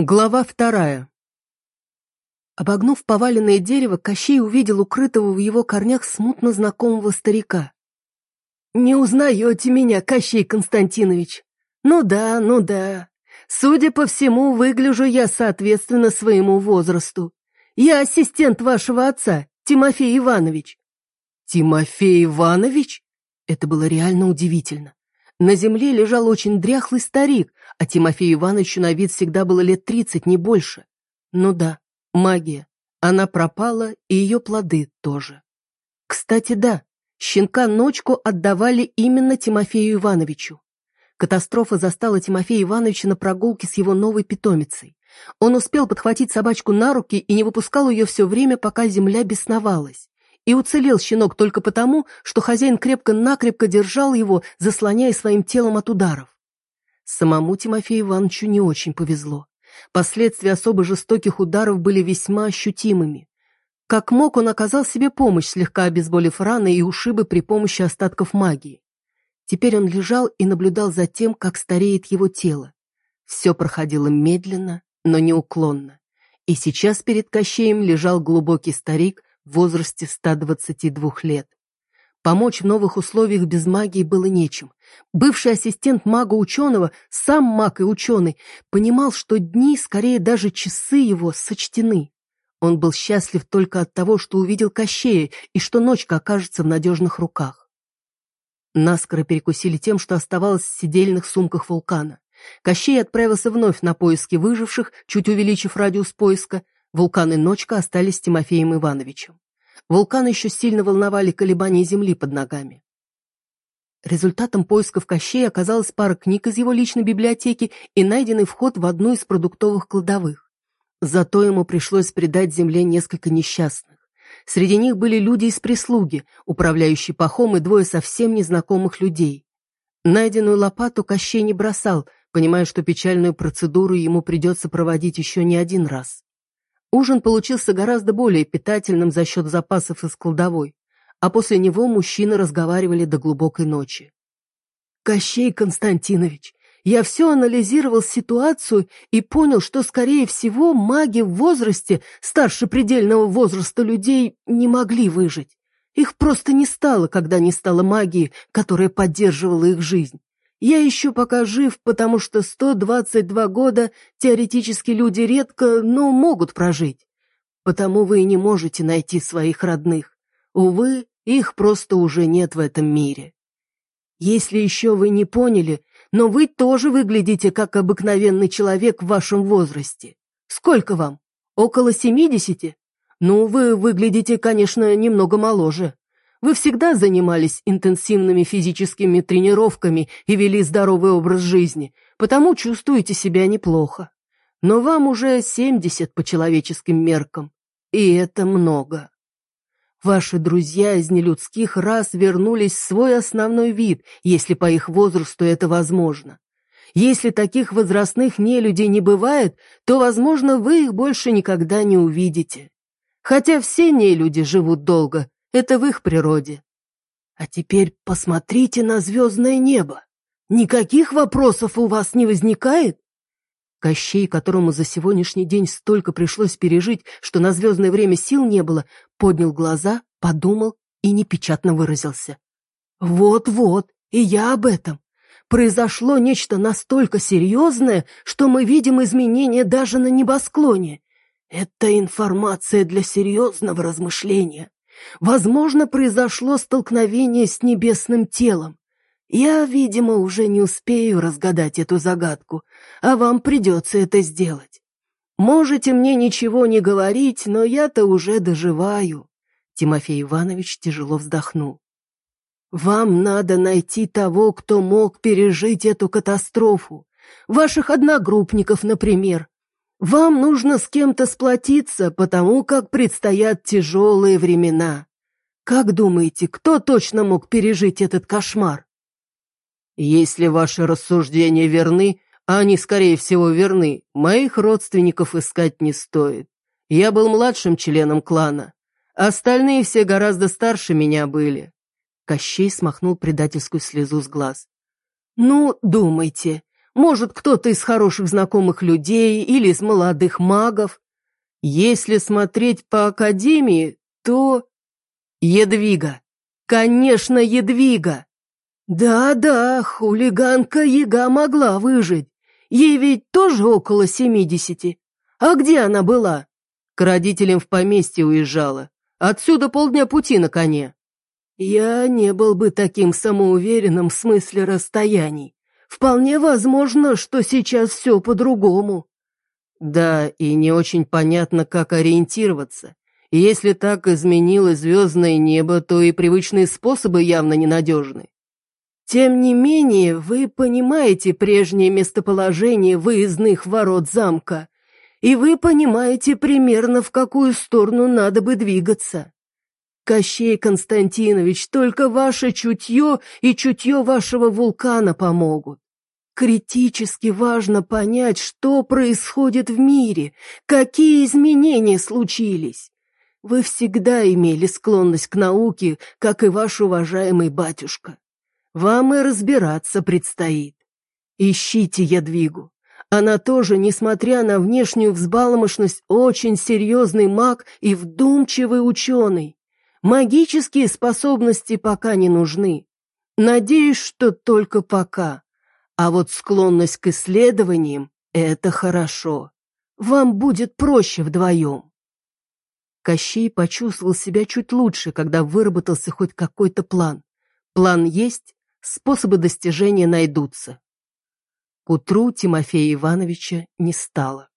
Глава вторая. Обогнув поваленное дерево, Кощей увидел укрытого в его корнях смутно знакомого старика. «Не узнаете меня, Кощей Константинович? Ну да, ну да. Судя по всему, выгляжу я соответственно своему возрасту. Я ассистент вашего отца, Тимофей Иванович». «Тимофей Иванович?» Это было реально удивительно. На земле лежал очень дряхлый старик, а Тимофею Ивановичу на вид всегда было лет тридцать, не больше. Ну да, магия. Она пропала, и ее плоды тоже. Кстати, да, щенка ночку отдавали именно Тимофею Ивановичу. Катастрофа застала Тимофея Ивановича на прогулке с его новой питомицей. Он успел подхватить собачку на руки и не выпускал ее все время, пока земля бесновалась. И уцелел щенок только потому, что хозяин крепко-накрепко держал его, заслоняя своим телом от ударов. Самому Тимофею Ивановичу не очень повезло. Последствия особо жестоких ударов были весьма ощутимыми. Как мог, он оказал себе помощь, слегка обезболив раны и ушибы при помощи остатков магии. Теперь он лежал и наблюдал за тем, как стареет его тело. Все проходило медленно, но неуклонно. И сейчас перед Кощеем лежал глубокий старик в возрасте 122 лет. Помочь в новых условиях без магии было нечем. Бывший ассистент мага-ученого, сам маг и ученый, понимал, что дни, скорее даже часы его, сочтены. Он был счастлив только от того, что увидел Кощея и что ночка окажется в надежных руках. Наскоро перекусили тем, что оставалось в сидельных сумках вулкана. Кощей отправился вновь на поиски выживших, чуть увеличив радиус поиска, Вулкан и Ночка остались с Тимофеем Ивановичем. Вулкан еще сильно волновали колебания земли под ногами. Результатом поисков Кощей оказалась пара книг из его личной библиотеки и найденный вход в одну из продуктовых кладовых. Зато ему пришлось придать земле несколько несчастных. Среди них были люди из прислуги, управляющий пахом и двое совсем незнакомых людей. Найденную лопату Кощей не бросал, понимая, что печальную процедуру ему придется проводить еще не один раз. Ужин получился гораздо более питательным за счет запасов из кладовой, а после него мужчины разговаривали до глубокой ночи. «Кощей Константинович, я все анализировал ситуацию и понял, что, скорее всего, маги в возрасте, старше предельного возраста людей, не могли выжить. Их просто не стало, когда не стало магии, которая поддерживала их жизнь. Я еще пока жив, потому что 122 года теоретически люди редко, но могут прожить. Потому вы и не можете найти своих родных. Увы, их просто уже нет в этом мире. Если еще вы не поняли, но вы тоже выглядите как обыкновенный человек в вашем возрасте. Сколько вам? Около семидесяти? Ну, вы выглядите, конечно, немного моложе. Вы всегда занимались интенсивными физическими тренировками и вели здоровый образ жизни, потому чувствуете себя неплохо. Но вам уже 70 по человеческим меркам, и это много. Ваши друзья из нелюдских рас вернулись в свой основной вид, если по их возрасту это возможно. Если таких возрастных нелюдей не бывает, то, возможно, вы их больше никогда не увидите. Хотя все нелюди живут долго, это в их природе. А теперь посмотрите на звездное небо. Никаких вопросов у вас не возникает? Кощей, которому за сегодняшний день столько пришлось пережить, что на звездное время сил не было, поднял глаза, подумал и непечатно выразился. «Вот-вот, и я об этом. Произошло нечто настолько серьезное, что мы видим изменения даже на небосклоне. Это информация для серьезного размышления. Возможно, произошло столкновение с небесным телом. Я, видимо, уже не успею разгадать эту загадку, а вам придется это сделать. Можете мне ничего не говорить, но я-то уже доживаю. Тимофей Иванович тяжело вздохнул. Вам надо найти того, кто мог пережить эту катастрофу. Ваших одногруппников, например. Вам нужно с кем-то сплотиться, потому как предстоят тяжелые времена. Как думаете, кто точно мог пережить этот кошмар? Если ваши рассуждения верны, а они, скорее всего, верны, моих родственников искать не стоит. Я был младшим членом клана. Остальные все гораздо старше меня были. Кощей смахнул предательскую слезу с глаз. «Ну, думайте. Может, кто-то из хороших знакомых людей или из молодых магов. Если смотреть по академии, то... Едвига. Конечно, Едвига. Да-да, хулиганка Яга могла выжить. Ей ведь тоже около семидесяти. А где она была? К родителям в поместье уезжала. Отсюда полдня пути на коне. Я не был бы таким самоуверенным в смысле расстояний. Вполне возможно, что сейчас все по-другому. Да, и не очень понятно, как ориентироваться. Если так изменилось звездное небо, то и привычные способы явно ненадежны. Тем не менее, вы понимаете прежнее местоположение выездных ворот замка, и вы понимаете примерно, в какую сторону надо бы двигаться. Кощей Константинович, только ваше чутье и чутье вашего вулкана помогут. Критически важно понять, что происходит в мире, какие изменения случились. Вы всегда имели склонность к науке, как и ваш уважаемый батюшка. Вам и разбираться предстоит. Ищите Ядвигу. Она тоже, несмотря на внешнюю взбаломошность, очень серьезный маг и вдумчивый ученый. Магические способности пока не нужны. Надеюсь, что только пока. А вот склонность к исследованиям — это хорошо. Вам будет проще вдвоем. Кощей почувствовал себя чуть лучше, когда выработался хоть какой-то план. План есть, способы достижения найдутся. К утру Тимофея Ивановича не стало.